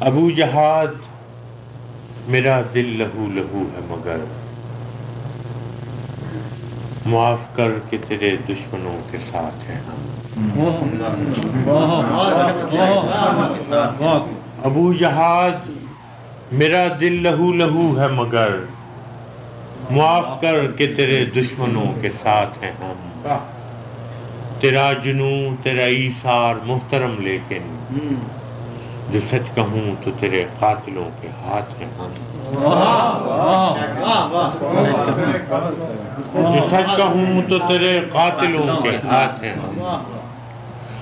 ابو جہاد، میرا دل لہو لہو ہے مگر۔ معاف کر کے تیرے دشمنوں کے ساتھ ہیں ہم۔ ابو جہاد، میرا دل لہو لہو ہے مگر۔ معاف کر کے تیرے دشمنوں کے ساتھ ہیں ہم۔ تیرا جنو تیرا ایثار محترم لیکن۔ جو سچ کہوں تو تیرے قاتلوں کے ہاتھ ہیں ہم۔ جو سچ کہوں تو تیرے قاتلوں کے ہاتھ ہیں ہم۔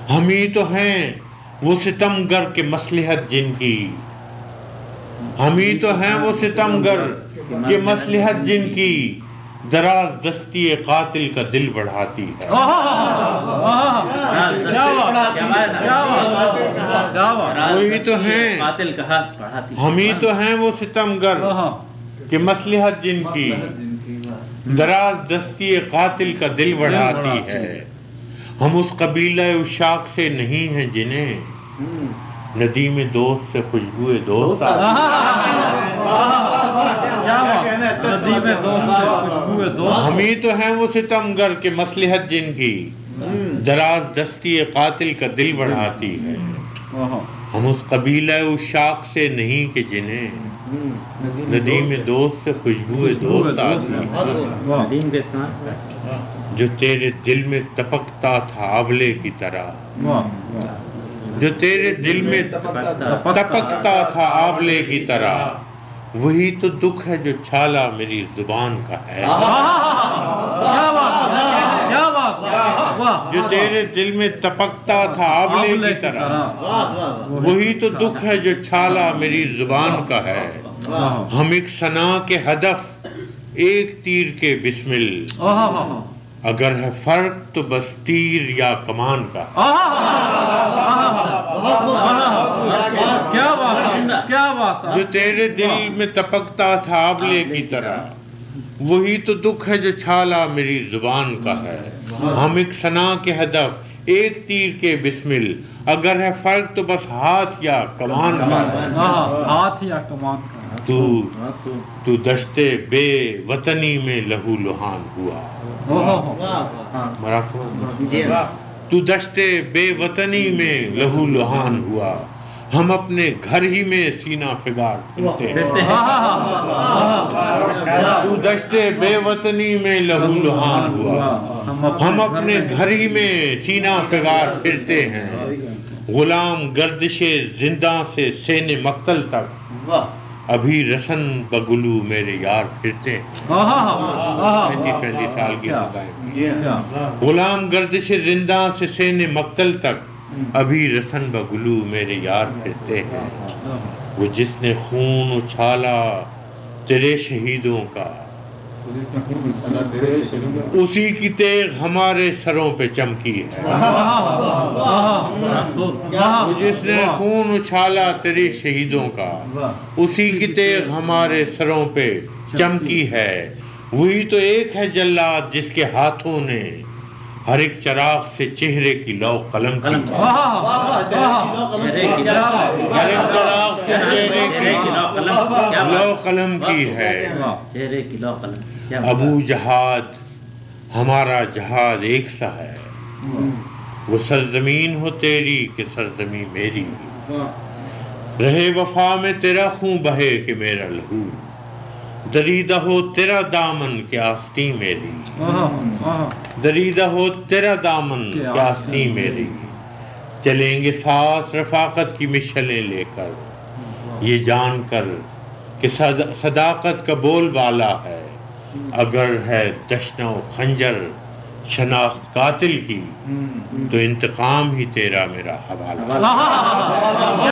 ہم ہی تو ہیں وہ ستم گر کے مسلحت جن کی ہم ہی تو ہیں وہ ستم گر کے مسلحت جن کی دراز دستی قاتل کا دل بڑھاتی ہے۔ وہی تو ہیں۔ قاتل بڑھاتی ہم ہی تو ہیں وہ ستم گر کہ مسلحت جن کی۔ دراز دستی قاتل کا دل بڑھاتی ہے۔ ہم اس قبیلہ اشاق سے نہیں ہیں جنہیں۔ ندیم دوست سے خوشبو دوست ہم ہی تو ہیں وہ ستم گر کے مسلحت جن کی۔ دراز دستی قاتل کا دل بڑھاتی ہے۔ ہم اس قبیلہ اشاق سے نہیں کہ جنہیں ندیم دوست سے خوشبو دوست آتی کے استعمال جو تیرے دل میں تپکتا تھا آبلے کی طرح۔ جو تیرے دل میں تپکتا تھا آبلے کی طرح۔ وہی تو دکھ ہے جو چھالا میری زبان کا ہے۔ جو تیرے دل میں تپکتا تھا آبلے کی طرح۔ وہی تو دکھ ہے جو چھالا میری زبان کا ہے۔ ہم ایک سنا کے ہدف ایک تیر کے بسمل۔ اگر ہے فرق تو بس تیر یا کمان کا۔ جو تیرے دل میں تپکتا تھا آبلے کی طرح۔ وہی تو دکھ ہے جو چھالا میری زبان کا ہے۔ ہم ایک سنا کے ہدف ایک تیر کے بسمل۔ اگر ہے فرق تو بس ہاتھ یا کمان کا۔ ہاتھ یا کمان کا۔ تو تو دشتے بے وطنی میں لہو لہان ہوا۔ تو دشتے بے وطنی میں لہو لہان ہوا۔ ہم اپنے گھر ہی میں سینہ فگار۔ پھرتے ہیں۔ دشتے بے وطنی میں لہو لہان ہوا۔ ہم اپنے گھر ہی میں سینہ فگار پھرتے ہیں۔ غلام گردش زندہ سے سین مقتل تک۔ ابھی رسن بگلو میرے یار پھرتے ہیں۔ پینتیس پینتیس سال کی سزائیں۔ غلام گردش زندہ سے سین مقتل تک۔ ابھی رسن بگلو میرے یار پھرتے ہیں۔ وہ جس نے خون اچھالا تیرے شہیدوں کا۔ اسی کی تیغ ہمارے سروں پہ چمکی ہے۔ جس نے خون اچھالا تیرے شہیدوں کا، اسی کی تیغ ہمارے سروں پہ چمکی ہے۔ وہی تو ایک ہے جلاد جس کے ہاتھوں نے ہر ایک چراغ سے چہرے کی لو قلم کی ہر ایک چراغ سے چہرے کی لو قلم کی ہے؟ چہرے کی لو قلم ابو جہاد ہمارا جہاد ایک سا ہے۔ وہ سرزمین ہو تیری کہ سرزمین میری۔ رہے وفا میں تیرا خون بہے کہ میرا لہو۔ دریدہ ہو تیرا دامن کہ آستی میری۔ دریدہ ہو تیرا دامن کہ آستی میری۔ چلیں گے ساتھ رفاقت کی مشلیں لے کر۔ یہ جان کر کہ صداقت کا بول بالا ہے۔ اگر ہے دشن و خنجر شناخت قاتل کی۔ تو انتقام ہی تیرا میرا حوالہ۔